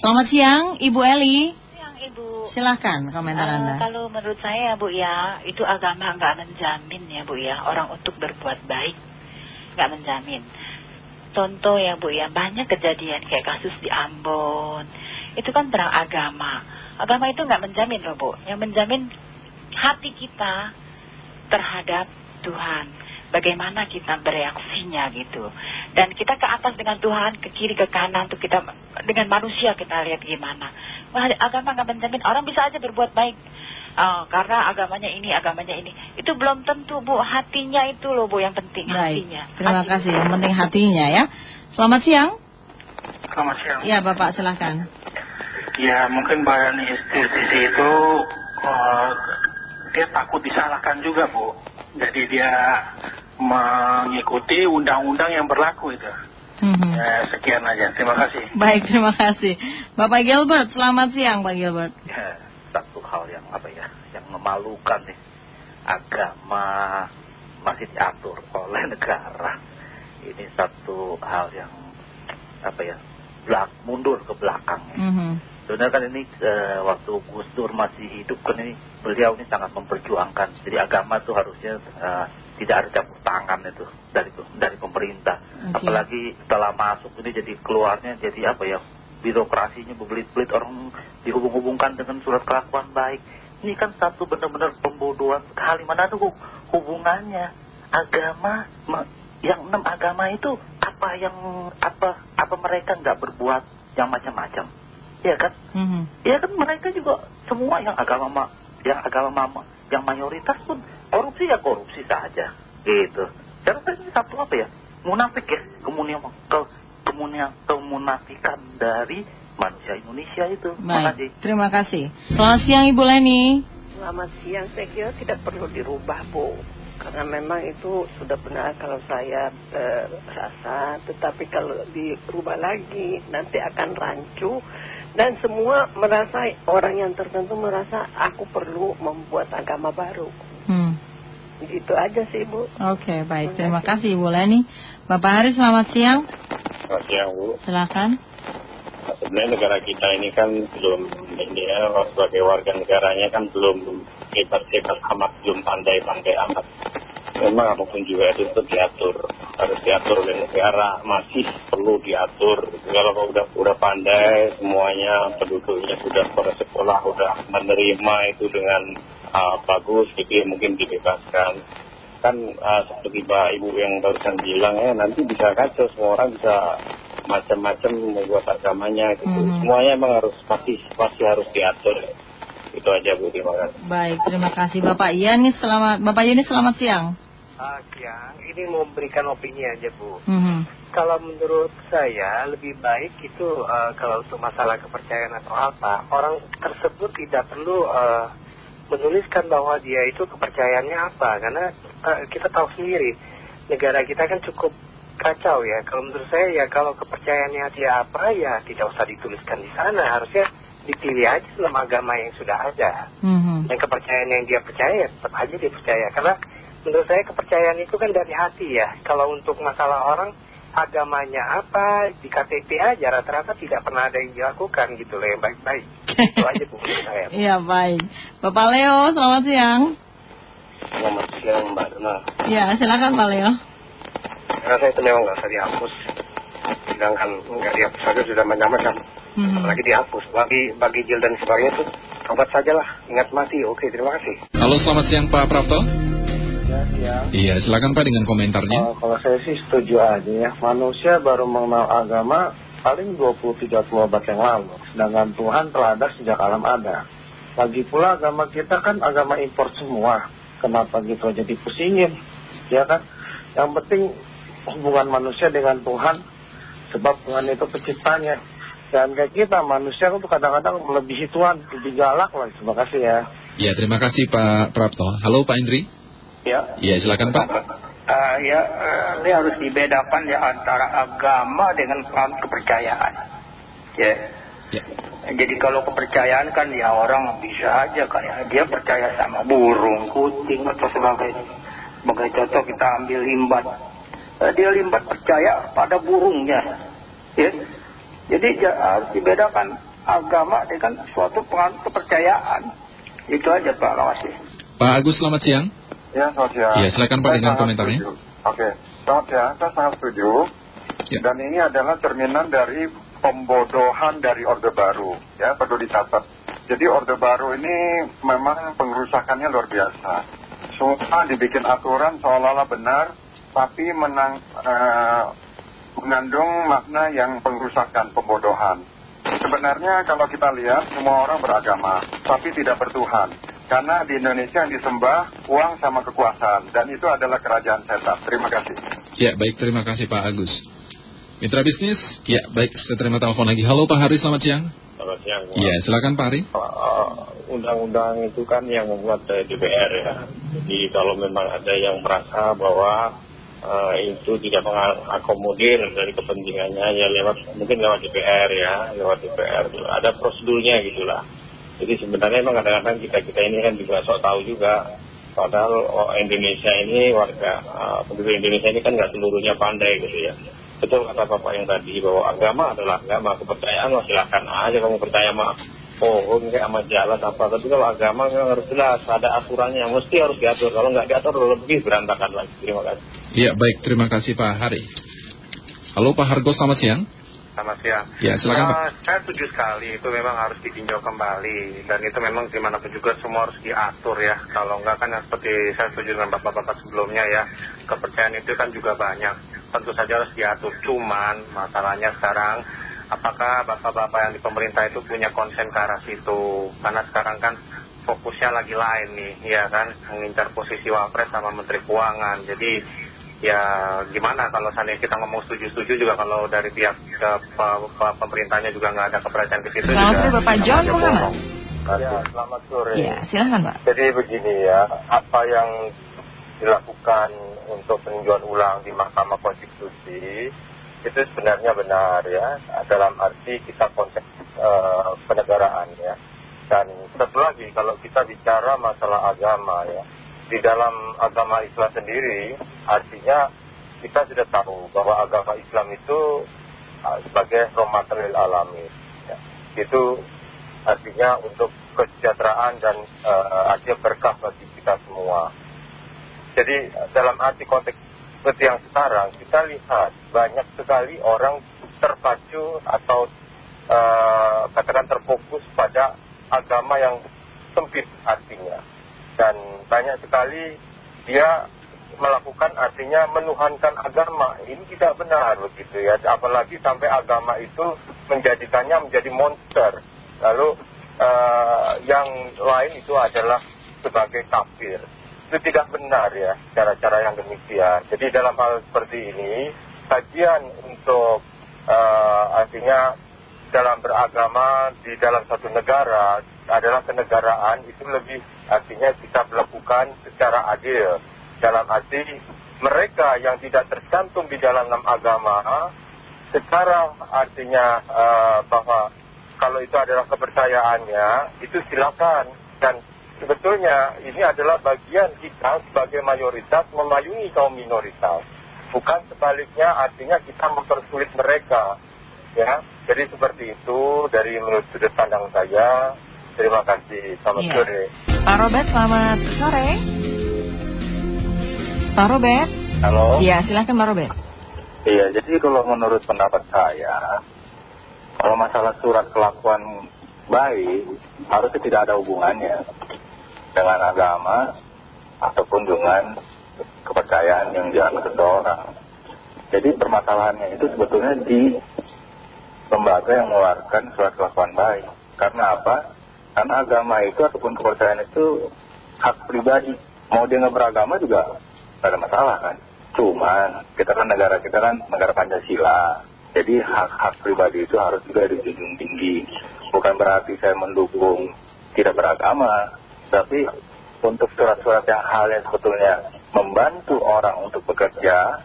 Selamat siang, Ibu Eli. Siang Ibu. Silahkan komentar Eh, Anda. Kalau menurut saya Bu ya, itu agama nggak menjamin ya Bu ya, orang untuk berbuat baik nggak menjamin. Contoh ya Bu ya, banyak kejadian kayak kasus di Ambon, itu kan perang agama. Agama itu nggak menjamin loh Bu, yang menjamin hati kita terhadap Tuhan. Bagaimana kita bereaksinya gitu. Dan kita ke atas dengan Tuhan, ke kiri, ke kanan tuh kita dengan manusia kita lihat gimana. Wah, agama nggak menjamin orang bisa aja berbuat baik. Oh, karena agamanya ini, agamanya ini. Itu belum tentu Bu, hatinya itu loh Bu yang penting, Baik, hatinya. terima Hati- kasih. Yang penting hatinya ya. Selamat siang. Selamat siang. Ya Bapak silahkan. Ya mungkin Bayan Institusi itu eh, dia takut disalahkan juga Bu. Jadi dia mengikuti undang-undang yang berlaku itu. Mhm. Ya, sekian aja. Terima kasih. Baik, terima kasih. Bapak Gilbert, selamat siang Pak Gilbert. ya, satu hal yang apa ya yang memalukan nih agama masih diatur oleh negara ini satu hal yang apa ya belak mundur ke belakang Mhm. sebenarnya kan ini eh, waktu Gus Dur masih hidup kan ini beliau ini sangat memperjuangkan jadi agama tuh harusnya eh, tidak ada campur tangan itu dari dari pemerintah. Apalagi setelah masuk ini jadi keluarnya jadi apa ya birokrasinya berbelit-belit orang dihubung-hubungkan dengan surat kelakuan baik. Ini kan satu benar-benar pembodohan sekali. Mana ada hu- hubungannya? Agama ma- yang enam agama itu apa yang apa apa mereka nggak berbuat yang macam-macam? Ya kan? Mhm. ya kan mereka juga semua yang agama ma- yang agama mama yang mayoritas pun korupsi ya korupsi saja gitu saya rasa ini satu apa ya munafik ya kemudian ke kemudian kemunafikan dari manusia Indonesia itu Baik, terima kasih. Selamat siang Ibu Leni. Selamat siang, saya kira tidak perlu dirubah, Bu. Karena memang itu sudah benar kalau saya eh, rasa, tetapi kalau dirubah lagi nanti akan rancu dan semua merasa orang yang tertentu merasa aku perlu membuat agama baru. Gitu aja sih, Bu. Oke, baik. Terima kasih Ibu Leni. Bapak Haris, selamat siang. Selamat siang Bu. Silakan. Sebenarnya negara kita ini kan belum ini ya sebagai warga negaranya kan belum hebat-hebat amat, belum pandai-pandai amat. Memang apa pun juga itu tetap diatur, harus diatur oleh negara, masih perlu diatur. Kalau udah udah pandai semuanya penduduknya sudah pada sekolah, udah menerima itu dengan ah, bagus, gitu ya mungkin dibebaskan. Kan ah, seperti Mbak Ibu yang barusan bilang ya nanti bisa kacau semua orang bisa macam-macam membuat agamanya gitu. Mhm. Semuanya emang harus pasti pasti harus diatur. Itu aja Bu, terima kasih. Baik, terima kasih Bapak Yanis. Selamat Bapak Yanis, selamat siang. Ah, siang. Ini mau memberikan opini aja, Bu. Mhm. Kalau menurut saya lebih baik itu kalau untuk masalah kepercayaan atau apa, orang tersebut tidak perlu menuliskan bahwa dia itu kepercayaannya apa, karena eh, kita tahu sendiri negara kita kan cukup kacau ya. Kalau menurut saya ya kalau kepercayaannya dia apa ya tidak usah dituliskan di sana, harusnya dipilih aja dalam agama yang sudah ada. Mhm. Dan kepercayaan yang dia percaya, tetap aja dia percaya. Karena menurut saya kepercayaan itu kan dari hati ya. Kalau untuk masalah orang, agamanya apa, di KTP aja rata-rata tidak pernah ada yang dilakukan gitu loh yang baik-baik. itu aja bu saya. Iya, baik. Bapak Leo, selamat siang. Selamat siang Mbak Dona. Ya, silakan Pak Leo. Karena itu memang nggak usah dihapus. Sedangkan nggak dihapus saja sudah macam-macam. Mhm. Apalagi dihapus. Bagi, bagi jil dan sebagainya itu, tobat sajalah. Ingat mati. Oke, terima kasih. Halo selamat siang Pak Prapto Ya, siang. Iya silakan Pak dengan komentarnya Oh, kalau saya sih setuju aja ya. Manusia baru mengenal agama paling 20-30 abad yang lalu. Sedangkan Tuhan telah ada sejak alam ada. Lagi pula agama kita kan agama impor semua. Kenapa gitu aja dipusingin? Ya kan? Yang penting hubungan manusia dengan Tuhan. Sebab Tuhan itu penciptanya. Dan kayak kita manusia itu kadang-kadang melebihi Tuhan. Lebih galak lah. Terima kasih ya. Ya terima kasih Pak Prapto Halo Pak Indri Ya, Iya silakan Pak Ah, ya eh, ini harus dibedakan ya antara agama dengan paham kepercayaan. Ya. Ya. Jadi kalau kepercayaan kan ya orang bisa aja kan ya dia percaya sama burung, kucing atau sebagainya. Sebagai contoh kita ambil limbat. Eh, dia limbat percaya pada burungnya. Ya. Jadi ja- harus dibedakan agama dengan suatu penganut kepercayaan. Itu aja Pak Kawasi. Pak Agus, selamat siang. Ya, selamat siang. Ya, silakan Pak Saya dengan komentarnya. setuju. Oke, selamat siang. Saya sangat setuju. Ya. Dan ini adalah cerminan dari pembodohan dari Orde Baru. Ya, perlu dicatat. Jadi Orde Baru ini memang pengerusakannya luar biasa. Semua dibikin aturan seolah-olah benar, tapi menang, eh, mengandung makna yang pengerusakan, pembodohan. Sebenarnya kalau kita lihat semua orang beragama, tapi tidak bertuhan. Karena di Indonesia yang disembah uang sama kekuasaan, dan itu adalah kerajaan setan. Terima kasih. Ya, baik. Terima kasih Pak Agus. Mitra bisnis? Ya, baik. Saya terima telepon lagi. Halo Pak Hari, selamat siang. Selamat siang. Ya, silakan Pak Hari. Uh, Undang-undang itu kan yang membuat DPR ya. Jadi kalau memang ada yang merasa bahwa uh, itu tidak mengakomodir dari kepentingannya ya lewat mungkin lewat DPR ya, lewat DPR. Ada prosedurnya gitulah. Jadi sebenarnya memang kadang-kadang kita-kita ini kan juga sok tahu juga. Padahal oh, Indonesia ini warga uh, penduduk Indonesia ini kan nggak seluruhnya pandai gitu ya. Betul kata Bapak yang tadi bahwa agama adalah agama, kepercayaan wah silakan aja kamu percaya sama pohon kayak sama jalan apa. Tapi kalau agama memang harus jelas, ada aturannya mesti harus diatur. Kalau nggak diatur lebih berantakan lagi. Terima kasih. Ya, baik. Terima kasih Pak Hari. Halo Pak Hargo, selamat siang. Selamat siang. Ya, silakan Pak. Eh, saya setuju sekali, itu memang harus ditinjau kembali. Dan itu memang di mana pun juga semua harus diatur ya. Kalau enggak kan seperti saya setuju dengan bapak-bapak sebelumnya ya. Kepercayaan itu kan juga banyak. Tentu saja harus diatur. Cuman masalahnya sekarang, apakah bapak-bapak yang di pemerintah itu punya konsen ke arah situ? Karena sekarang kan fokusnya lagi lain nih, ya kan. Mengincar posisi wapres sama menteri keuangan. Jadi ya gimana kalau seandainya kita ngomong setuju-setuju juga kalau dari pihak ke, pe- pe- pemerintahnya juga nggak ada kepercayaan ke situ Selamat juga sore Bapak John Muhammad. Ya, selamat sore. Ya, silahkan Pak. Jadi begini ya, apa yang dilakukan untuk peninjauan ulang di Mahkamah Konstitusi itu sebenarnya benar ya, dalam arti kita konteks eh, penegaraan ya. Dan satu lagi, kalau kita bicara masalah agama ya, di dalam agama Islam sendiri, artinya kita sudah tahu bahwa agama Islam itu ah, sebagai rahmatan lil alamin. Ya. Itu artinya untuk kesejahteraan dan eh, artinya berkah bagi kita semua. Jadi dalam arti konteks seperti yang sekarang, kita lihat banyak sekali orang terpacu atau eh, katakan terfokus pada agama yang sempit artinya. Dan banyak sekali dia melakukan artinya menuhankan agama. Ini tidak benar begitu ya. Apalagi sampai agama itu menjadikannya menjadi monster. Lalu eh, yang lain itu adalah sebagai kafir. Itu tidak benar ya cara-cara yang demikian. Jadi dalam hal seperti ini, kajian untuk eh, artinya dalam beragama di dalam satu negara adalah kenegaraan itu lebih artinya bisa melakukan secara adil. Dalam arti mereka yang tidak tercantum di dalam enam agama secara artinya eh, bahwa kalau itu adalah kepercayaannya itu silakan. Dan sebetulnya ini adalah bagian kita sebagai mayoritas memayungi kaum minoritas. Bukan sebaliknya artinya kita mempersulit mereka. Ya jadi seperti itu dari menurut sudut pandang saya terima kasih selamat Iya. sore Pak Robert, selamat sore. Pak Robert? Halo. Ya, silahkan Pak Robert. Iya, jadi kalau menurut pendapat saya, kalau masalah surat kelakuan baik, harusnya tidak ada hubungannya dengan agama ataupun dengan kepercayaan yang dianut seseorang. Jadi permasalahannya itu sebetulnya di lembaga yang mengeluarkan surat kelakuan baik. Karena apa? Karena agama itu ataupun kepercayaan itu hak pribadi. Mau dia nggak beragama juga nggak ada masalah kan. Cuman kita kan negara kita kan negara Pancasila. Jadi hak-hak pribadi itu harus juga dijunjung tinggi. Bukan berarti saya mendukung tidak beragama. Tapi untuk surat-surat yang hal yang sebetulnya membantu orang untuk bekerja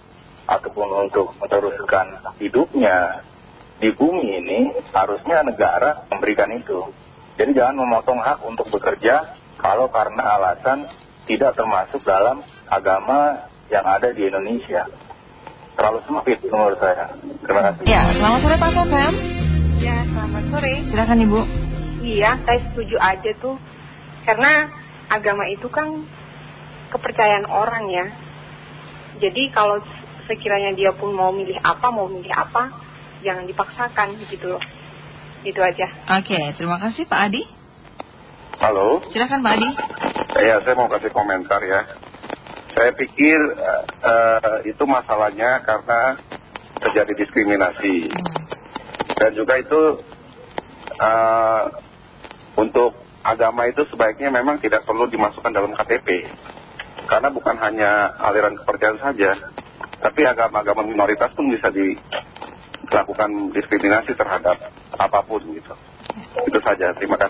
ataupun untuk meneruskan hidupnya di bumi ini harusnya negara memberikan itu. Jadi jangan memotong hak untuk bekerja kalau karena alasan tidak termasuk dalam agama yang ada di Indonesia. Terlalu sempit menurut saya. Terima kasih. Ya, selamat sore Pak Sofem. Ya, selamat sore. Silakan Ibu. Iya, saya setuju aja tuh. Karena agama itu kan kepercayaan orang ya. Jadi kalau sekiranya dia pun mau milih apa, mau milih apa, jangan dipaksakan gitu loh. Itu aja. Oke, terima kasih Pak Adi. Halo, Silakan Pak Adi. ya saya mau kasih komentar ya. Saya pikir eh, eh, itu masalahnya karena terjadi diskriminasi. Dan juga itu eh, untuk agama itu sebaiknya memang tidak perlu dimasukkan dalam KTP. Karena bukan hanya aliran kepercayaan saja, tapi agama-agama minoritas pun bisa dilakukan diskriminasi terhadap apa pun gitu. Itu saja, terima kasih.